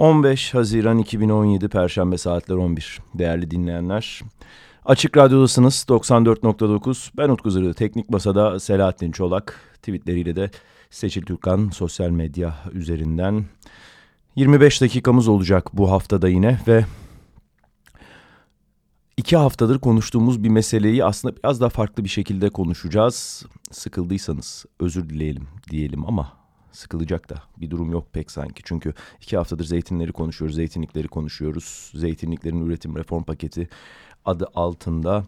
15 Haziran 2017 Perşembe saatler 11. Değerli dinleyenler, Açık Radyo'dasınız 94.9. Ben Utku Zırı, Teknik Masa'da Selahattin Çolak, tweetleriyle de Seçil Türkan sosyal medya üzerinden. 25 dakikamız olacak bu haftada yine ve iki haftadır konuştuğumuz bir meseleyi aslında biraz daha farklı bir şekilde konuşacağız. Sıkıldıysanız özür dileyelim diyelim ama sıkılacak da bir durum yok pek sanki. Çünkü iki haftadır zeytinleri konuşuyoruz, zeytinlikleri konuşuyoruz. Zeytinliklerin üretim reform paketi adı altında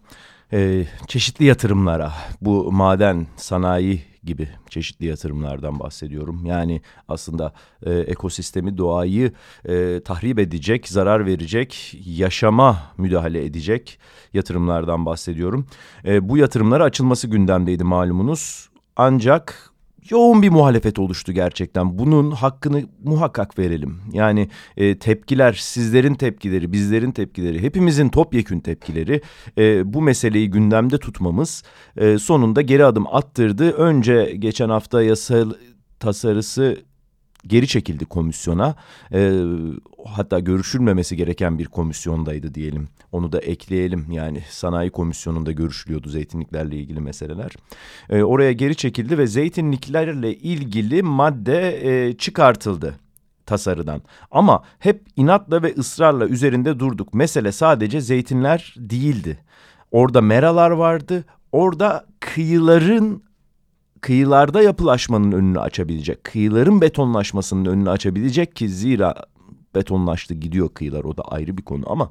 e, çeşitli yatırımlara bu maden, sanayi gibi çeşitli yatırımlardan bahsediyorum. Yani aslında e, ekosistemi, doğayı e, tahrip edecek, zarar verecek, yaşama müdahale edecek yatırımlardan bahsediyorum. E, bu yatırımlara açılması gündemdeydi malumunuz. Ancak yoğun bir muhalefet oluştu gerçekten. Bunun hakkını muhakkak verelim. Yani e, tepkiler, sizlerin tepkileri, bizlerin tepkileri, hepimizin topyekün tepkileri e, bu meseleyi gündemde tutmamız e, sonunda geri adım attırdı. Önce geçen hafta yasal tasarısı geri çekildi komisyona. E, hatta görüşülmemesi gereken bir komisyondaydı diyelim. Onu da ekleyelim yani sanayi komisyonunda görüşülüyordu zeytinliklerle ilgili meseleler. E, oraya geri çekildi ve zeytinliklerle ilgili madde e, çıkartıldı tasarıdan. Ama hep inatla ve ısrarla üzerinde durduk. Mesele sadece zeytinler değildi. Orada meralar vardı. Orada kıyıların kıyılarda yapılaşmanın önünü açabilecek, kıyıların betonlaşmasının önünü açabilecek ki zira betonlaştı gidiyor kıyılar o da ayrı bir konu ama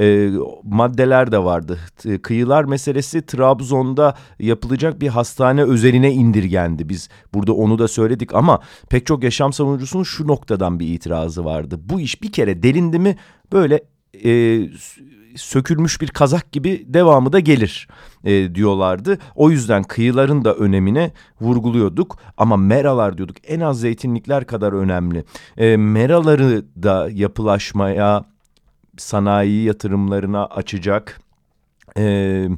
e, maddeler de vardı. Kıyılar meselesi Trabzon'da yapılacak bir hastane özeline indirgendi. Biz burada onu da söyledik ama pek çok yaşam savunucusunun şu noktadan bir itirazı vardı. Bu iş bir kere delindi mi böyle e, sökülmüş bir kazak gibi devamı da gelir e, diyorlardı. O yüzden kıyıların da önemine vurguluyorduk ama meralar diyorduk en az zeytinlikler kadar önemli. E, meraları da yapılaşmaya, sanayi yatırımlarına açacak... E,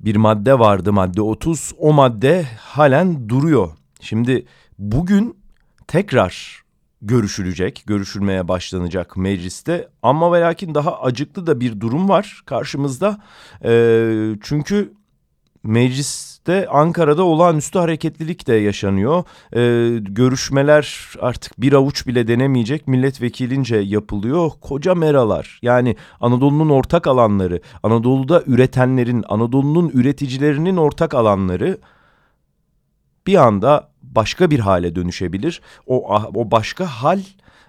bir madde vardı madde 30 o madde halen duruyor. Şimdi bugün tekrar görüşülecek, görüşülmeye başlanacak mecliste. Ama ve lakin daha acıklı da bir durum var karşımızda. E, çünkü mecliste Ankara'da olağanüstü hareketlilik de yaşanıyor. E, görüşmeler artık bir avuç bile denemeyecek milletvekilince yapılıyor. Koca meralar yani Anadolu'nun ortak alanları, Anadolu'da üretenlerin, Anadolu'nun üreticilerinin ortak alanları bir anda başka bir hale dönüşebilir. O, ah, o başka hal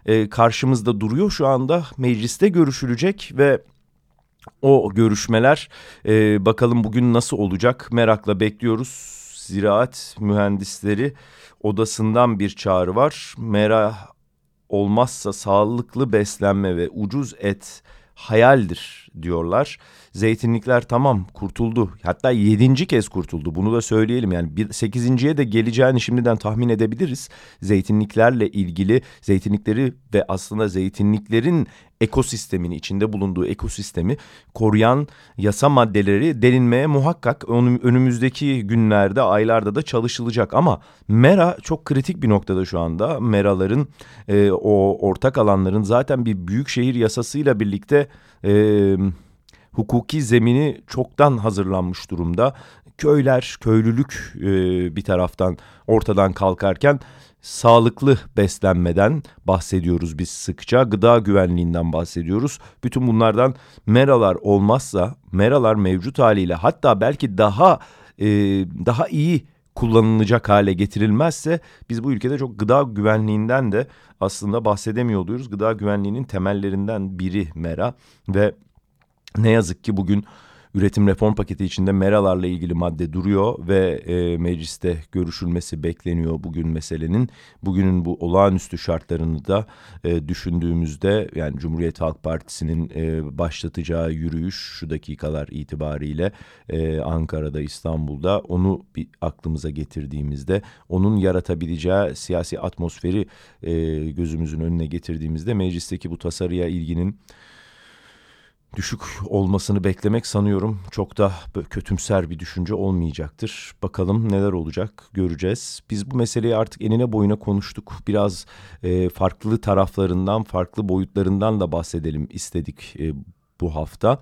e, karşımızda duruyor şu anda mecliste görüşülecek ve o görüşmeler e, bakalım bugün nasıl olacak merakla bekliyoruz. Ziraat mühendisleri odasından bir çağrı var. Mera olmazsa sağlıklı beslenme ve ucuz et hayaldir diyorlar. Zeytinlikler tamam kurtuldu. Hatta yedinci kez kurtuldu. Bunu da söyleyelim yani bir, sekizinciye de geleceğini şimdiden tahmin edebiliriz. Zeytinliklerle ilgili zeytinlikleri ve aslında zeytinliklerin ekosistemini içinde bulunduğu ekosistemi koruyan yasa maddeleri delinmeye muhakkak önümüzdeki günlerde aylarda da çalışılacak ama mera çok kritik bir noktada şu anda meraların e, o ortak alanların zaten bir büyük şehir yasasıyla birlikte e, hukuki zemini çoktan hazırlanmış durumda. Köyler, köylülük e, bir taraftan ortadan kalkarken sağlıklı beslenmeden bahsediyoruz biz sıkça. Gıda güvenliğinden bahsediyoruz. Bütün bunlardan meralar olmazsa, meralar mevcut haliyle hatta belki daha e, daha iyi kullanılacak hale getirilmezse biz bu ülkede çok gıda güvenliğinden de aslında bahsedemiyor oluyoruz. Gıda güvenliğinin temellerinden biri mera ve ne yazık ki bugün üretim reform paketi içinde meralarla ilgili madde duruyor ve e, mecliste görüşülmesi bekleniyor bugün meselenin. Bugünün bu olağanüstü şartlarını da e, düşündüğümüzde yani Cumhuriyet Halk Partisi'nin e, başlatacağı yürüyüş şu dakikalar itibariyle e, Ankara'da İstanbul'da onu bir aklımıza getirdiğimizde onun yaratabileceği siyasi atmosferi e, gözümüzün önüne getirdiğimizde meclisteki bu tasarıya ilginin düşük olmasını beklemek sanıyorum çok da kötümser bir düşünce olmayacaktır. Bakalım neler olacak göreceğiz. Biz bu meseleyi artık enine boyuna konuştuk. Biraz e, farklı taraflarından, farklı boyutlarından da bahsedelim istedik e, bu hafta.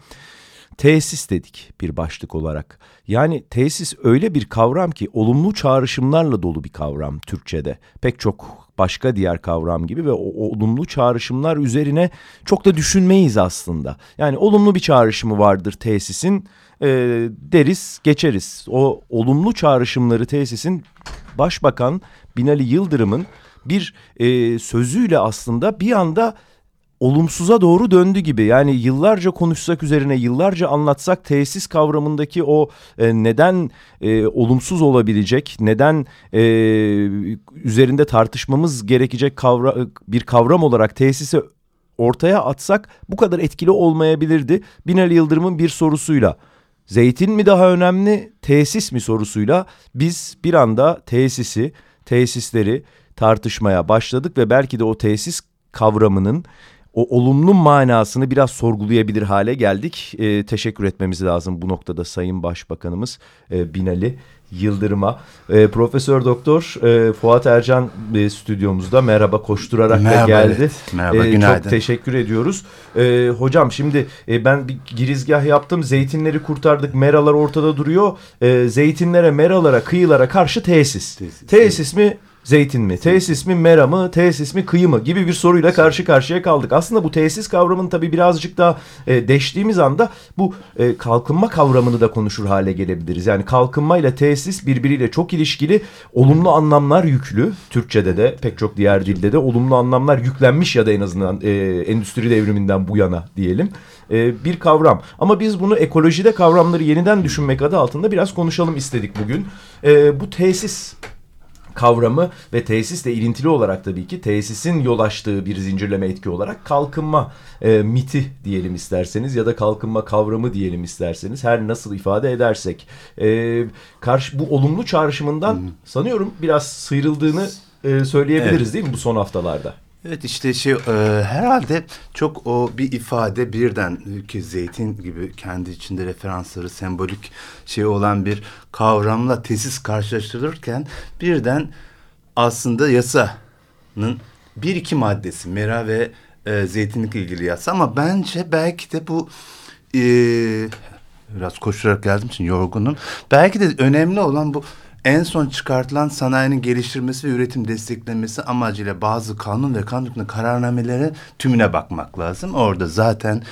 Tesis dedik bir başlık olarak. Yani tesis öyle bir kavram ki olumlu çağrışımlarla dolu bir kavram Türkçe'de. Pek çok başka diğer kavram gibi ve o olumlu çağrışımlar üzerine çok da düşünmeyiz aslında. Yani olumlu bir çağrışımı vardır tesisin e, deriz geçeriz. O olumlu çağrışımları tesisin başbakan Binali Yıldırım'ın bir e, sözüyle aslında bir anda olumsuza doğru döndü gibi. Yani yıllarca konuşsak üzerine, yıllarca anlatsak tesis kavramındaki o e, neden e, olumsuz olabilecek, neden e, üzerinde tartışmamız gerekecek kavra, bir kavram olarak tesise ortaya atsak bu kadar etkili olmayabilirdi. Binali Yıldırım'ın bir sorusuyla. Zeytin mi daha önemli, tesis mi sorusuyla biz bir anda tesisi, tesisleri tartışmaya başladık ve belki de o tesis kavramının o olumlu manasını biraz sorgulayabilir hale geldik. E, teşekkür etmemiz lazım bu noktada Sayın Başbakanımız e, Binali Yıldırım'a. E, Profesör Doktor e, Fuat Ercan e, stüdyomuzda merhaba koşturarak merhaba, da geldi. Evet. Merhaba e, günaydın. Çok teşekkür ediyoruz. E, hocam şimdi e, ben bir girizgah yaptım. Zeytinleri kurtardık. Meralar ortada duruyor. E, zeytinlere, meralara, kıyılara karşı tesis. Tesis, tesis mi? Zeytin mi? Tesis mi mera mı? Tesis mi kıyı mı? Gibi bir soruyla karşı karşıya kaldık. Aslında bu tesis kavramını tabii birazcık daha e, deştiğimiz anda bu e, kalkınma kavramını da konuşur hale gelebiliriz. Yani kalkınma ile tesis birbiriyle çok ilişkili olumlu anlamlar yüklü. Türkçe'de de pek çok diğer dilde de olumlu anlamlar yüklenmiş ya da en azından e, endüstri devriminden bu yana diyelim e, bir kavram. Ama biz bunu ekolojide kavramları yeniden düşünmek adı altında biraz konuşalım istedik bugün. E, bu tesis kavramı ve tesisle ilintili olarak tabii ki tesisin yol açtığı bir zincirleme etki olarak kalkınma e, miti diyelim isterseniz ya da kalkınma kavramı diyelim isterseniz her nasıl ifade edersek e, karşı bu olumlu çağrışımından sanıyorum biraz sıyrıldığını e, söyleyebiliriz evet. değil mi bu son haftalarda? Evet işte şey e, herhalde çok o bir ifade birden ki zeytin gibi kendi içinde referansları sembolik şey olan bir kavramla tesis karşılaştırılırken birden aslında yasanın bir iki maddesi mera ve e, zeytinlikle ilgili yasa ama bence belki de bu e, biraz koşarak geldiğim için yorgunum. Belki de önemli olan bu en son çıkartılan sanayinin geliştirmesi ve üretim desteklenmesi amacıyla bazı kanun ve kanun kararnameleri tümüne bakmak lazım. Orada zaten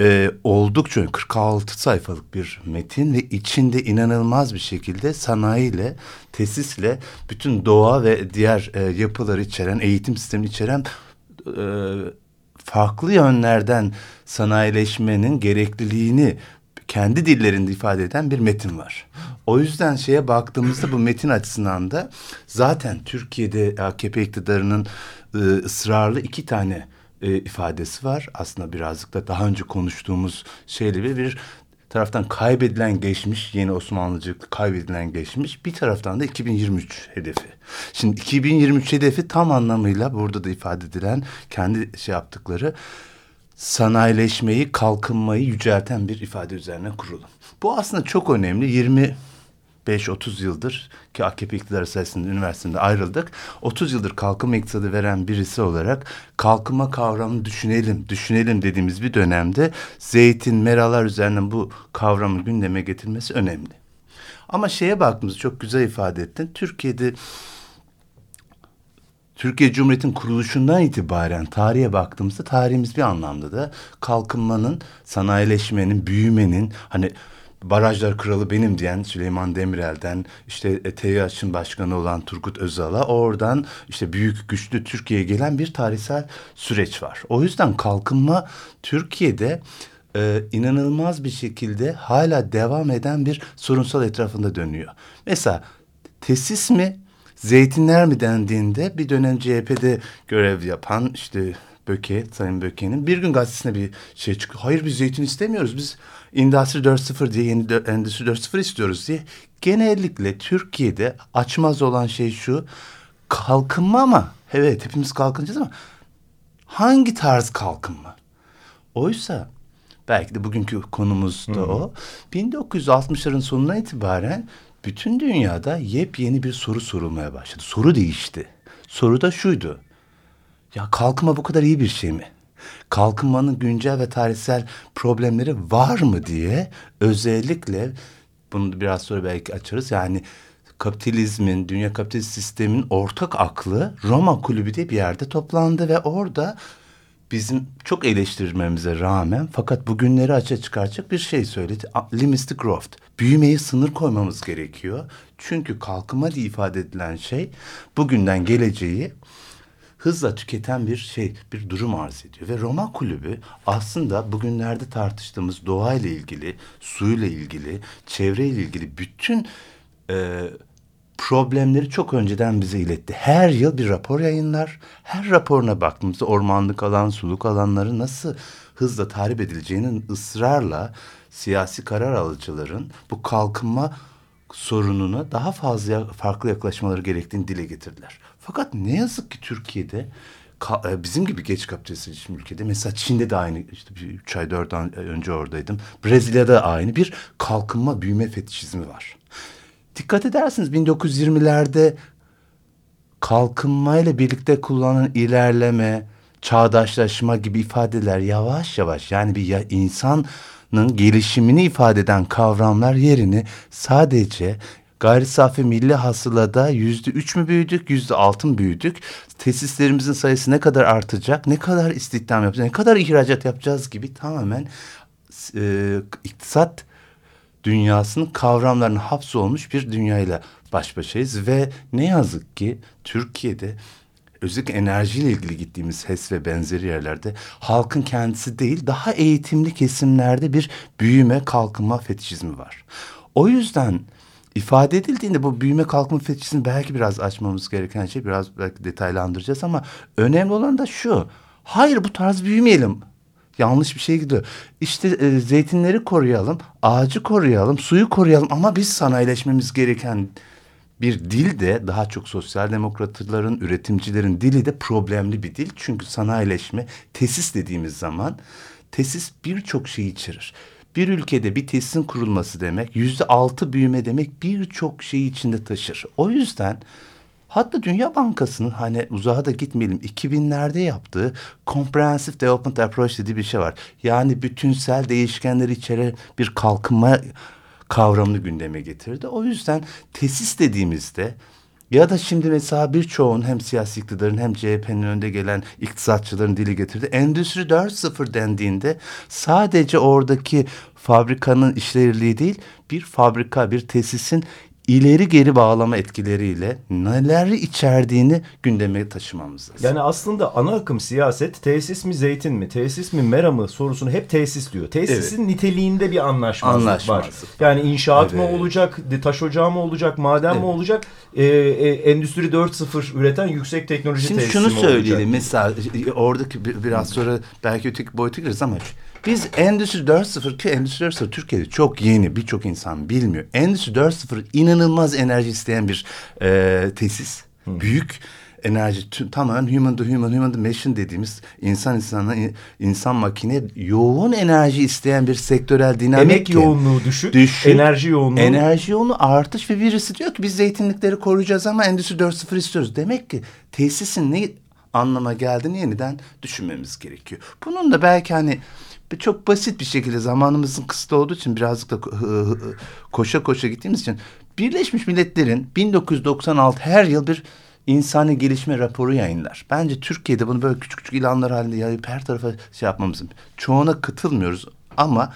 e, oldukça 46 sayfalık bir metin ve içinde inanılmaz bir şekilde sanayiyle, tesisle bütün doğa ve diğer e, yapıları içeren, eğitim sistemini içeren e, farklı yönlerden sanayileşmenin gerekliliğini kendi dillerinde ifade eden bir metin var. O yüzden şeye baktığımızda bu metin açısından da zaten Türkiye'de AKP iktidarının e, ısrarlı iki tane e, ifadesi var. Aslında birazcık da daha önce konuştuğumuz şeyle bir, bir taraftan kaybedilen geçmiş, yeni Osmanlıcılık kaybedilen geçmiş, bir taraftan da 2023 hedefi. Şimdi 2023 hedefi tam anlamıyla burada da ifade edilen kendi şey yaptıkları sanayileşmeyi, kalkınmayı yücelten bir ifade üzerine kurulu. Bu aslında çok önemli. 20 5-30 yıldır ki AKP iktidarı sayesinde üniversitede ayrıldık. 30 yıldır kalkınma iktisadı veren birisi olarak kalkınma kavramını düşünelim, düşünelim dediğimiz bir dönemde zeytin, meralar üzerinden bu kavramı gündeme getirmesi önemli. Ama şeye baktığımızda çok güzel ifade ettin. Türkiye'de Türkiye Cumhuriyeti'nin kuruluşundan itibaren tarihe baktığımızda tarihimiz bir anlamda da kalkınmanın, sanayileşmenin, büyümenin hani barajlar kralı benim diyen Süleyman Demirel'den işte TİH'ın başkanı olan Turgut Özal'a oradan işte büyük güçlü Türkiye'ye gelen bir tarihsel süreç var. O yüzden kalkınma Türkiye'de e, inanılmaz bir şekilde hala devam eden bir sorunsal etrafında dönüyor. Mesela tesis mi zeytinler mi dendiğinde bir dönem CHP'de görev yapan işte Böke, Sayın Böke'nin bir gün gazetesine bir şey çıkıyor. Hayır biz zeytin istemiyoruz. Biz Endüstri 4.0 diye yeni Endüstri 4.0 istiyoruz diye. Genellikle Türkiye'de açmaz olan şey şu. Kalkınma ama evet hepimiz kalkınacağız ama hangi tarz kalkınma? Oysa belki de bugünkü konumuz da o. 1960'ların sonuna itibaren bütün dünyada yepyeni bir soru sorulmaya başladı. Soru değişti. Soru da şuydu. Ya kalkınma bu kadar iyi bir şey mi? Kalkınmanın güncel ve tarihsel problemleri var mı diye özellikle bunu biraz sonra belki açarız. Yani kapitalizmin, dünya kapitalist sistemin ortak aklı Roma kulübü diye bir yerde toplandı ve orada bizim çok eleştirmemize rağmen fakat bugünleri açığa çıkaracak bir şey söyledi. Limits the growth. Büyümeyi sınır koymamız gerekiyor. Çünkü kalkınma diye ifade edilen şey bugünden geleceği hızla tüketen bir şey, bir durum arz ediyor. Ve Roma Kulübü aslında bugünlerde tartıştığımız doğayla ilgili, suyla ilgili, çevreyle ilgili bütün e, problemleri çok önceden bize iletti. Her yıl bir rapor yayınlar. Her raporuna baktığımızda ormanlık alan, suluk alanları nasıl hızla tahrip edileceğinin ısrarla siyasi karar alıcıların bu kalkınma sorununa daha fazla farklı yaklaşmaları gerektiğini dile getirdiler. Fakat ne yazık ki Türkiye'de e, bizim gibi geç kapitalist ülkede mesela Çin'de de aynı işte üç ay dört ay önce oradaydım. Brezilya'da aynı bir kalkınma büyüme fetişizmi var. Dikkat edersiniz 1920'lerde kalkınmayla birlikte kullanılan ilerleme, çağdaşlaşma gibi ifadeler yavaş yavaş yani bir insanın gelişimini ifade eden kavramlar yerini sadece gayri safi milli hasılada yüzde üç mü büyüdük, yüzde altı mı büyüdük? Tesislerimizin sayısı ne kadar artacak, ne kadar istihdam yapacağız, ne kadar ihracat yapacağız gibi tamamen e, iktisat dünyasının kavramlarının hapsolmuş bir dünyayla baş başayız ve ne yazık ki Türkiye'de özellikle enerjiyle ilgili gittiğimiz HES ve benzeri yerlerde halkın kendisi değil daha eğitimli kesimlerde bir büyüme kalkınma fetişizmi var. O yüzden ifade edildiğinde bu büyüme kalkınma fetişini belki biraz açmamız gereken şey biraz belki detaylandıracağız ama önemli olan da şu. Hayır bu tarz büyümeyelim. Yanlış bir şey gidiyor. İşte e, zeytinleri koruyalım, ağacı koruyalım, suyu koruyalım ama biz sanayileşmemiz gereken bir dil de daha çok sosyal demokratların, üretimcilerin dili de problemli bir dil. Çünkü sanayileşme, tesis dediğimiz zaman tesis birçok şey içerir. Bir ülkede bir tesisin kurulması demek yüzde altı büyüme demek birçok şeyi içinde taşır. O yüzden hatta Dünya Bankası'nın hani uzağa da gitmeyelim 2000'lerde yaptığı Comprehensive Development Approach dediği bir şey var. Yani bütünsel değişkenleri içeren bir kalkınma kavramını gündeme getirdi. O yüzden tesis dediğimizde ya da şimdi mesela birçoğun hem siyasi iktidarın hem CHP'nin önde gelen iktisatçıların dili getirdi. Endüstri 4.0 dendiğinde sadece oradaki fabrikanın işlevliliği değil bir fabrika bir tesisin ileri geri bağlama etkileriyle neler içerdiğini gündeme taşımamız lazım. Yani aslında ana akım siyaset tesis mi zeytin mi, tesis mi mera mı sorusunu hep tesis diyor. Tesisin evet. niteliğinde bir anlaşmazlık, anlaşmazlık var. Yani inşaat evet. mı olacak, taş ocağı mı olacak, maden evet. mi olacak, e, e, Endüstri 4.0 üreten yüksek teknoloji Şimdi tesisi şunu söyleyelim mesela oradaki biraz sonra belki öteki boyuta gireriz ama biz Endüstri 4.0 ki Endüstri 4.0 Türkiye'de çok yeni birçok insan bilmiyor. Endüstri 4.0 inanılmaz enerji isteyen bir e, tesis. Hmm. Büyük enerji tamamen human to human, human to machine dediğimiz insan insana insan makine yoğun enerji isteyen bir sektörel dinamik. Emek yoğunluğu düşük, düşük, enerji yoğunluğu. Enerji yoğunluğu artış ve birisi diyor ki biz zeytinlikleri koruyacağız ama Endüstri 4.0 istiyoruz. Demek ki tesisin ne anlama geldiğini yeniden düşünmemiz gerekiyor. Bunun da belki hani çok basit bir şekilde zamanımızın kısıtlı olduğu için birazcık da koşa koşa gittiğimiz için Birleşmiş Milletler'in 1996 her yıl bir insani gelişme raporu yayınlar. Bence Türkiye'de bunu böyle küçük küçük ilanlar halinde yayıp her tarafa şey yapmamız. Çoğuna katılmıyoruz ama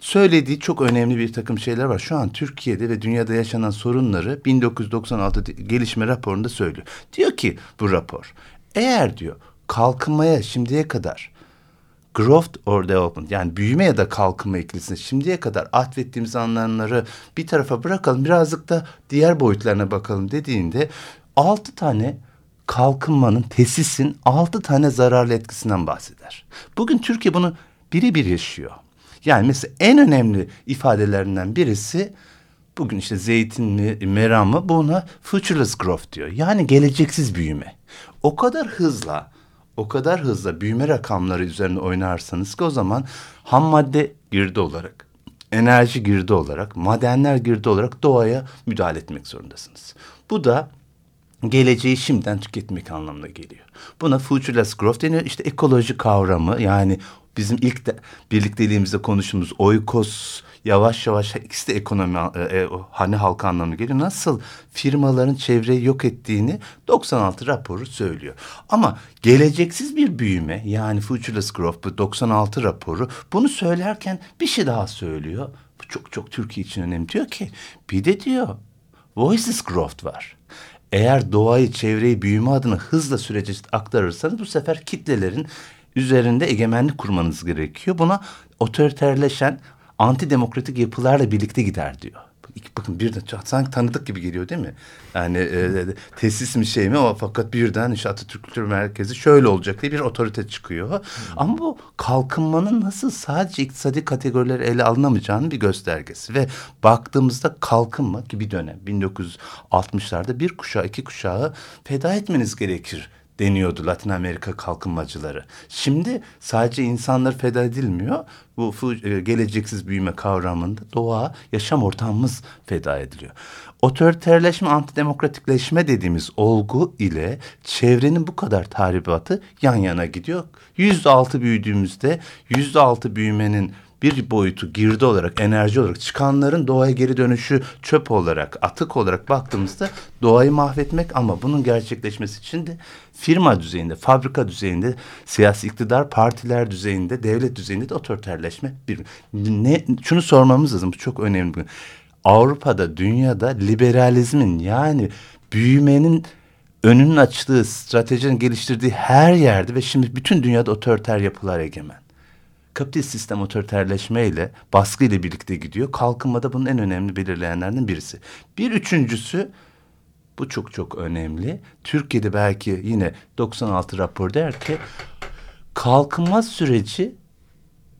söylediği çok önemli bir takım şeyler var. Şu an Türkiye'de ve dünyada yaşanan sorunları 1996 gelişme raporunda söylüyor. Diyor ki bu rapor eğer diyor kalkınmaya şimdiye kadar growth or development yani büyüme ya da kalkınma ikilisinde şimdiye kadar atfettiğimiz anlamları bir tarafa bırakalım birazcık da diğer boyutlarına bakalım dediğinde altı tane kalkınmanın, tesisin altı tane zararlı etkisinden bahseder. Bugün Türkiye bunu biri bir yaşıyor. Yani mesela en önemli ifadelerinden birisi bugün işte zeytin mi, meram mı buna futureless growth diyor. Yani geleceksiz büyüme. O kadar hızla, o kadar hızla büyüme rakamları üzerine oynarsanız ki o zaman ham madde girdi olarak, enerji girdi olarak, madenler girdi olarak doğaya müdahale etmek zorundasınız. Bu da geleceği şimdiden tüketmek anlamına geliyor. Buna futureless growth deniyor. İşte ekoloji kavramı yani bizim ilk de, birlikteliğimizde konuştuğumuz oikos yavaş yavaş ikisi de ekonomi e, e, hani halka anlamına geliyor. Nasıl firmaların çevreyi yok ettiğini 96 raporu söylüyor. Ama geleceksiz bir büyüme yani futureless growth bu 96 raporu bunu söylerken bir şey daha söylüyor. Bu çok çok Türkiye için önemli. Diyor ki bir de diyor voiceless growth var. Eğer doğayı, çevreyi büyüme adına hızla sürece aktarırsanız bu sefer kitlelerin üzerinde egemenlik kurmanız gerekiyor. Buna otoriterleşen antidemokratik yapılarla birlikte gider diyor. Bakın birden sanki tanıdık gibi geliyor değil mi? Yani e, tesis mi şey mi o fakat birden işte Atatürk Kültür Merkezi şöyle olacak diye bir otorite çıkıyor. Hmm. Ama bu kalkınmanın nasıl sadece iktisadi kategorileri ele alınamayacağının bir göstergesi. Ve baktığımızda kalkınma gibi dönem 1960'larda bir kuşağı iki kuşağı feda etmeniz gerekir deniyordu Latin Amerika kalkınmacıları. Şimdi sadece insanlar feda edilmiyor. Bu e, geleceksiz büyüme kavramında doğa, yaşam ortamımız feda ediliyor. Otoriterleşme, antidemokratikleşme dediğimiz olgu ile çevrenin bu kadar tahribatı yan yana gidiyor. Yüzde altı büyüdüğümüzde yüzde altı büyümenin bir boyutu girdi olarak, enerji olarak çıkanların doğaya geri dönüşü çöp olarak, atık olarak baktığımızda doğayı mahvetmek ama bunun gerçekleşmesi için de firma düzeyinde, fabrika düzeyinde, siyasi iktidar partiler düzeyinde, devlet düzeyinde de otoriterleşme bir ne şunu sormamız lazım. Bu çok önemli. Avrupa'da, dünyada liberalizmin yani büyümenin önünün açtığı, stratejinin geliştirdiği her yerde ve şimdi bütün dünyada otoriter yapılar egemen kapitalist sistem otoriterleşmeyle, baskı ile birlikte gidiyor. Kalkınma da bunun en önemli belirleyenlerden birisi. Bir üçüncüsü, bu çok çok önemli. Türkiye'de belki yine 96 rapor der ki, kalkınma süreci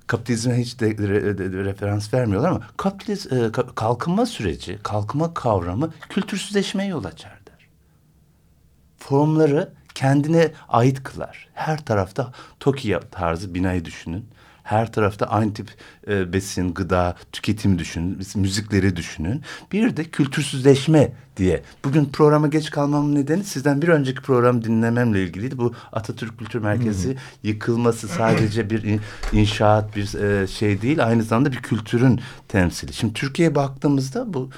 kapitalizme hiç de, re, de, de, referans vermiyorlar ama kapitaliz, e, kalkınma süreci, kalkınma kavramı kültürsüzleşmeye yol açar der. Formları kendine ait kılar. Her tarafta Toki tarzı binayı düşünün. Her tarafta aynı tip e, besin, gıda, tüketim düşünün, müzikleri düşünün. Bir de kültürsüzleşme diye. Bugün programa geç kalmamın nedeni sizden bir önceki program dinlememle ilgiliydi. Bu Atatürk Kültür Merkezi hmm. yıkılması sadece bir inşaat, bir e, şey değil. Aynı zamanda bir kültürün temsili. Şimdi Türkiye'ye baktığımızda bu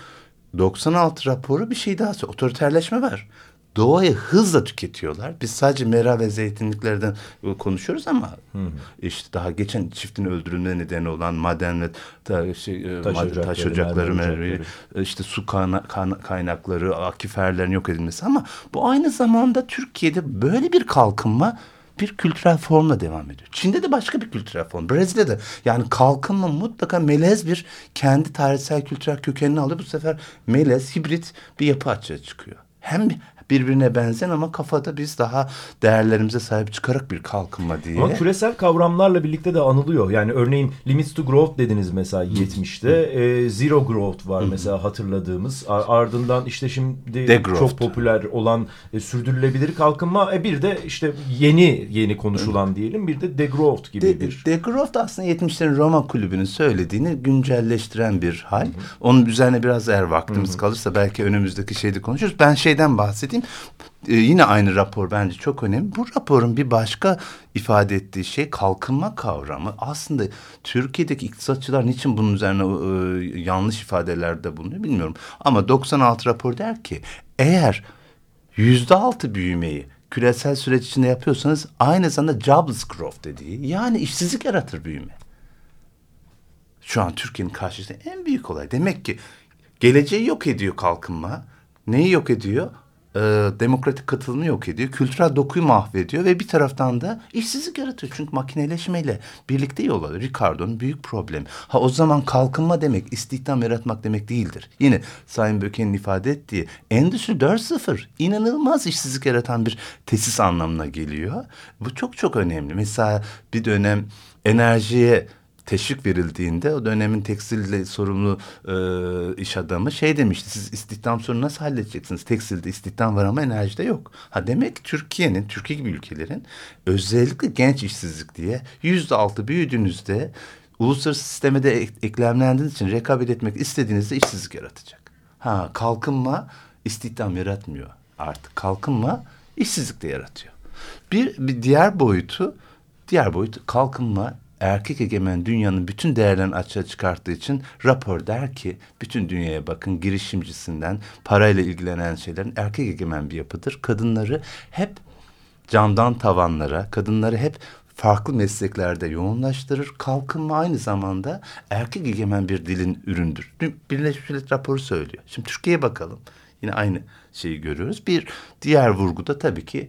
96 raporu bir şey daha söylüyor. Otoriterleşme var doğayı hızla tüketiyorlar. Biz sadece mera ve zeytinliklerden konuşuyoruz ama hı hı. işte daha geçen çiftin öldürülme nedeni olan maden ve ta, şey, e, taş, ocakları, taş ocakları, ocakları. işte su kayna, kaynakları, akiferlerin yok edilmesi ama bu aynı zamanda Türkiye'de böyle bir kalkınma bir kültürel formla devam ediyor. Çin'de de başka bir kültürel form. Brezilya'da yani kalkınma mutlaka melez bir kendi tarihsel kültürel kökenini alıyor. Bu sefer melez, hibrit bir yapı açığa çıkıyor. Hem birbirine benzeyen ama kafada biz daha değerlerimize sahip çıkarak bir kalkınma diye. Ama küresel kavramlarla birlikte de anılıyor. Yani örneğin limits to growth dediniz mesela 70'te. E, zero growth var mesela hatırladığımız. Ardından işte şimdi çok popüler olan e, sürdürülebilir kalkınma. E, bir de işte yeni yeni konuşulan diyelim bir de degrowth gibi de, bir. Degrowth aslında 70'lerin Roma kulübünün söylediğini güncelleştiren bir hal. Hı hı. Onun üzerine biraz eğer vaktimiz hı hı. kalırsa belki önümüzdeki şeyde konuşuruz. Ben şeyden bahsedeyim. Ee, yine aynı rapor bence çok önemli. Bu raporun bir başka ifade ettiği şey kalkınma kavramı. Aslında Türkiye'deki iktisatçılar niçin bunun üzerine e, yanlış ifadelerde bulunuyor bilmiyorum. Ama 96 rapor der ki eğer yüzde altı büyümeyi küresel süreç içinde yapıyorsanız aynı zamanda jobless growth dediği yani işsizlik yaratır büyüme. Şu an Türkiye'nin karşısında en büyük olay. Demek ki geleceği yok ediyor kalkınma. Neyi yok ediyor? e, demokratik katılımı yok ediyor. Kültürel dokuyu mahvediyor ve bir taraftan da işsizlik yaratıyor. Çünkü makineleşmeyle birlikte yol alıyor. Ricardo'nun büyük problemi. Ha o zaman kalkınma demek istihdam yaratmak demek değildir. Yine Sayın Böke'nin ifade ettiği Endüstri 4.0 inanılmaz işsizlik yaratan bir tesis anlamına geliyor. Bu çok çok önemli. Mesela bir dönem enerjiye teşvik verildiğinde o dönemin tekstille sorumlu e, iş adamı şey demişti. Siz istihdam sorunu nasıl halledeceksiniz? Tekstilde istihdam var ama enerjide yok. Ha demek ki Türkiye'nin, Türkiye gibi ülkelerin özellikle genç işsizlik diye yüzde altı büyüdüğünüzde uluslararası sisteme de ek- eklemlendiğiniz için rekabet etmek istediğinizde işsizlik yaratacak. Ha kalkınma istihdam yaratmıyor artık. Kalkınma işsizlik de yaratıyor. Bir, bir diğer boyutu, diğer boyut kalkınma erkek egemen dünyanın bütün değerlerini açığa çıkarttığı için rapor der ki bütün dünyaya bakın girişimcisinden parayla ilgilenen şeylerin erkek egemen bir yapıdır. Kadınları hep camdan tavanlara, kadınları hep farklı mesleklerde yoğunlaştırır. Kalkınma aynı zamanda erkek egemen bir dilin üründür. Birleşmiş Milletler raporu söylüyor. Şimdi Türkiye'ye bakalım. Yine aynı şeyi görüyoruz. Bir diğer vurgu da tabii ki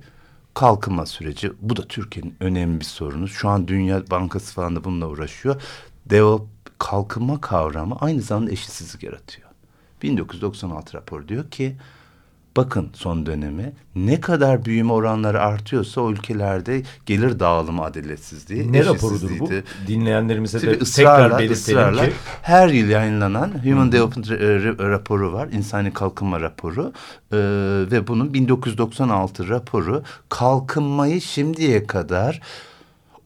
kalkınma süreci. Bu da Türkiye'nin önemli bir sorunu. Şu an Dünya Bankası falan da bununla uğraşıyor. Develop, kalkınma kavramı aynı zamanda eşitsizlik yaratıyor. 1996 rapor diyor ki bakın son dönemi ne kadar büyüme oranları artıyorsa o ülkelerde gelir dağılımı adaletsizliği, Ne raporudur bu? Dinleyenlerimize Tabii de ısrarla, tekrar belirtelim ısrarla ki her yıl yayınlanan Human Development raporu var. İnsani Kalkınma raporu. Ee, ve bunun 1996 raporu kalkınmayı şimdiye kadar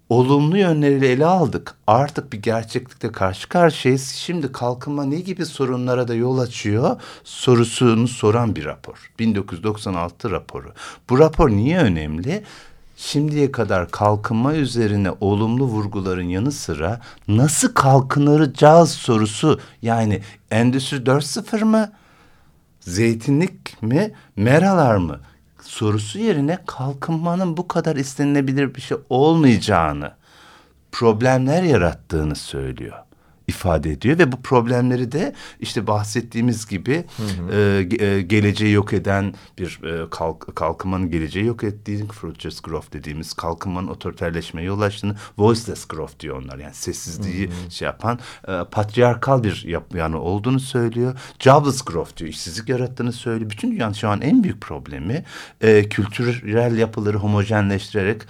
olumlu yönleriyle ele aldık. Artık bir gerçeklikte karşı karşıyayız. Şimdi kalkınma ne gibi sorunlara da yol açıyor sorusunu soran bir rapor. 1996 raporu. Bu rapor niye önemli? Şimdiye kadar kalkınma üzerine olumlu vurguların yanı sıra nasıl kalkınacağız sorusu yani Endüstri 4.0 mı? Zeytinlik mi? Meralar mı? Sorusu yerine kalkınmanın bu kadar istenilebilir bir şey olmayacağını, problemler yarattığını söylüyor ifade ediyor ve bu problemleri de işte bahsettiğimiz gibi E, ge- e, geleceği yok eden bir e, kalk, kalkınmanın geleceği yok ettiğini fruitless growth dediğimiz kalkınmanın otoriterleşmeye yol açtığını voiceless growth diyor onlar. Yani sessizliği şey yapan e, patriarkal bir yap, yani olduğunu söylüyor. Jobless growth diyor işsizlik yarattığını söylüyor. Bütün dünyanın şu an en büyük problemi e, kültürel yapıları homojenleştirerek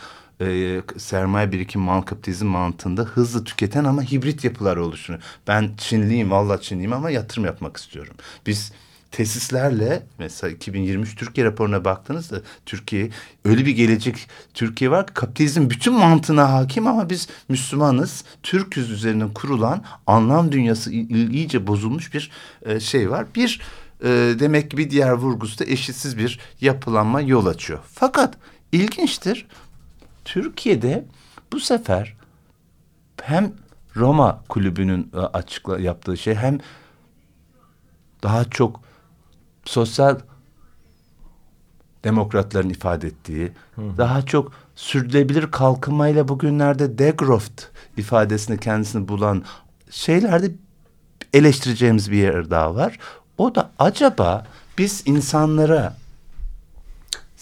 e, sermaye birikim mal kapitalizm mantığında hızlı tüketen ama hibrit yapılar oluşturuyor. Ben Çinliyim, vallahi Çinliyim ama yatırım yapmak istiyorum. Biz tesislerle mesela 2023 Türkiye raporuna baktığınızda Türkiye öyle bir gelecek Türkiye var ki kapitalizm bütün mantığına hakim ama biz Müslümanız. Türküz üzerine kurulan anlam dünyası iyice bozulmuş bir e, şey var. Bir e, demek ki bir diğer vurgusu da eşitsiz bir yapılanma yol açıyor. Fakat ilginçtir Türkiye'de bu sefer hem Roma kulübünün e, açıkla yaptığı şey hem daha çok sosyal demokratların ifade ettiği daha çok sürdürülebilir kalkınmayla bugünlerde degrowth ifadesini kendisini bulan şeylerde eleştireceğimiz bir yer daha var. O da acaba biz insanlara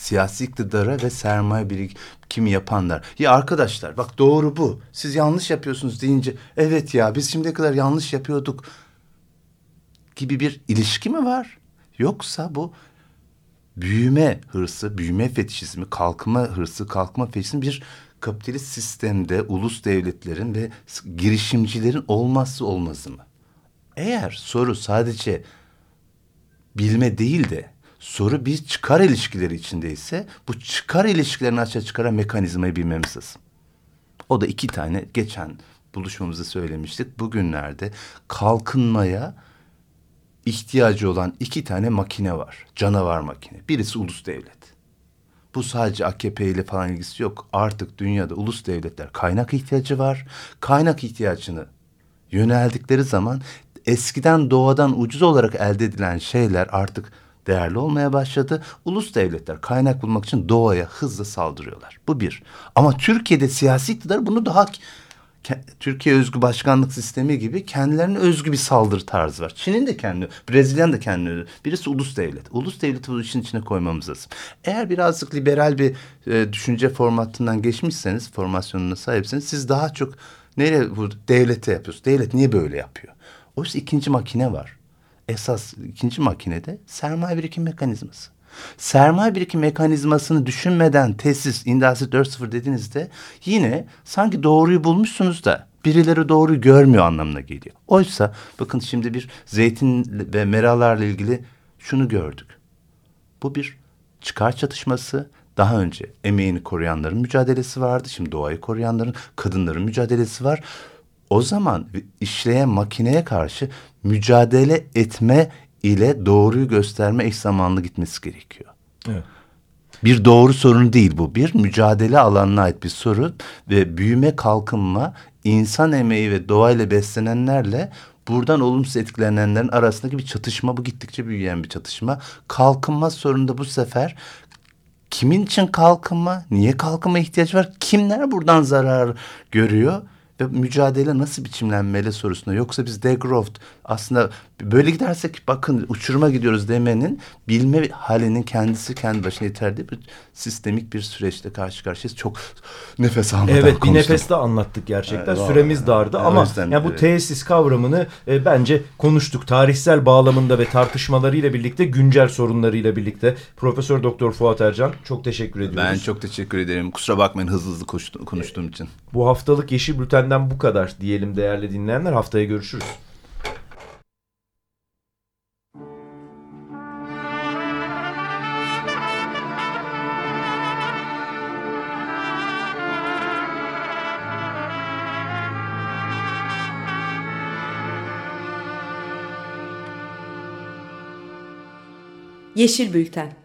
siyasi iktidara ve sermaye birikimi yapanlar. Ya arkadaşlar bak doğru bu. Siz yanlış yapıyorsunuz deyince evet ya biz şimdiye kadar yanlış yapıyorduk gibi bir ilişki mi var? Yoksa bu büyüme hırsı, büyüme fetişizmi, kalkınma hırsı, kalkınma fetişizmi bir kapitalist sistemde ulus devletlerin ve girişimcilerin olmazsa olmazı mı? Eğer soru sadece bilme değil de soru bir çıkar ilişkileri içindeyse bu çıkar ilişkilerini açığa çıkaran mekanizmayı bilmemiz lazım. O da iki tane geçen buluşmamızda söylemiştik. Bugünlerde kalkınmaya ihtiyacı olan iki tane makine var. Canavar makine. Birisi ulus devlet. Bu sadece AKP ile falan ilgisi yok. Artık dünyada ulus devletler kaynak ihtiyacı var. Kaynak ihtiyacını yöneldikleri zaman eskiden doğadan ucuz olarak elde edilen şeyler artık değerli olmaya başladı. Ulus devletler kaynak bulmak için doğaya hızla saldırıyorlar. Bu bir. Ama Türkiye'de siyasi iktidar bunu daha Türkiye özgü başkanlık sistemi gibi kendilerine özgü bir saldırı tarzı var. Çin'in de kendi, Brezilya'nın da kendi. Birisi ulus devlet. Ulus devleti bu işin içine koymamız lazım. Eğer birazcık liberal bir e, düşünce formatından geçmişseniz, formasyonuna sahipseniz siz daha çok nereye bu devlete yapıyorsunuz? Devlet niye böyle yapıyor? Oysa ikinci makine var. Esas ikinci makinede sermaye birikim mekanizması. Sermaye birikim mekanizmasını düşünmeden tesis, industri 4.0 dediğinizde yine sanki doğruyu bulmuşsunuz da birileri doğruyu görmüyor anlamına geliyor. Oysa bakın şimdi bir zeytin ve meralarla ilgili şunu gördük. Bu bir çıkar çatışması. Daha önce emeğini koruyanların mücadelesi vardı. Şimdi doğayı koruyanların, kadınların mücadelesi var. O zaman işleyen makineye karşı mücadele etme ile doğruyu gösterme eş zamanlı gitmesi gerekiyor. Evet. Bir doğru sorun değil bu. Bir mücadele alanına ait bir sorun ve büyüme kalkınma insan emeği ve doğayla beslenenlerle buradan olumsuz etkilenenlerin arasındaki bir çatışma. Bu gittikçe büyüyen bir çatışma. Kalkınma sorunu bu sefer kimin için kalkınma, niye kalkınma ihtiyacı var, kimler buradan zarar görüyor ve mücadele nasıl biçimlenmeli sorusuna. Yoksa biz degrowth aslında böyle gidersek bakın uçuruma gidiyoruz demenin bilme halinin kendisi kendi başına yeterli bir sistemik bir süreçte karşı karşıyayız. Çok nefes almadan Evet konuştum. bir nefeste anlattık gerçekten. Evet, Süremiz dardı evet, ama yüzden, yani bu evet. tesis kavramını e, bence konuştuk. Tarihsel bağlamında ve tartışmalarıyla birlikte güncel sorunlarıyla birlikte Profesör Doktor Fuat Ercan çok teşekkür ediyoruz. Ben çok teşekkür ederim. Kusura bakmayın hızlı hızlı konuştuğum için. Bu haftalık Yeşil Bülten'den bu kadar diyelim değerli dinleyenler. Haftaya görüşürüz. Yeşil Bülten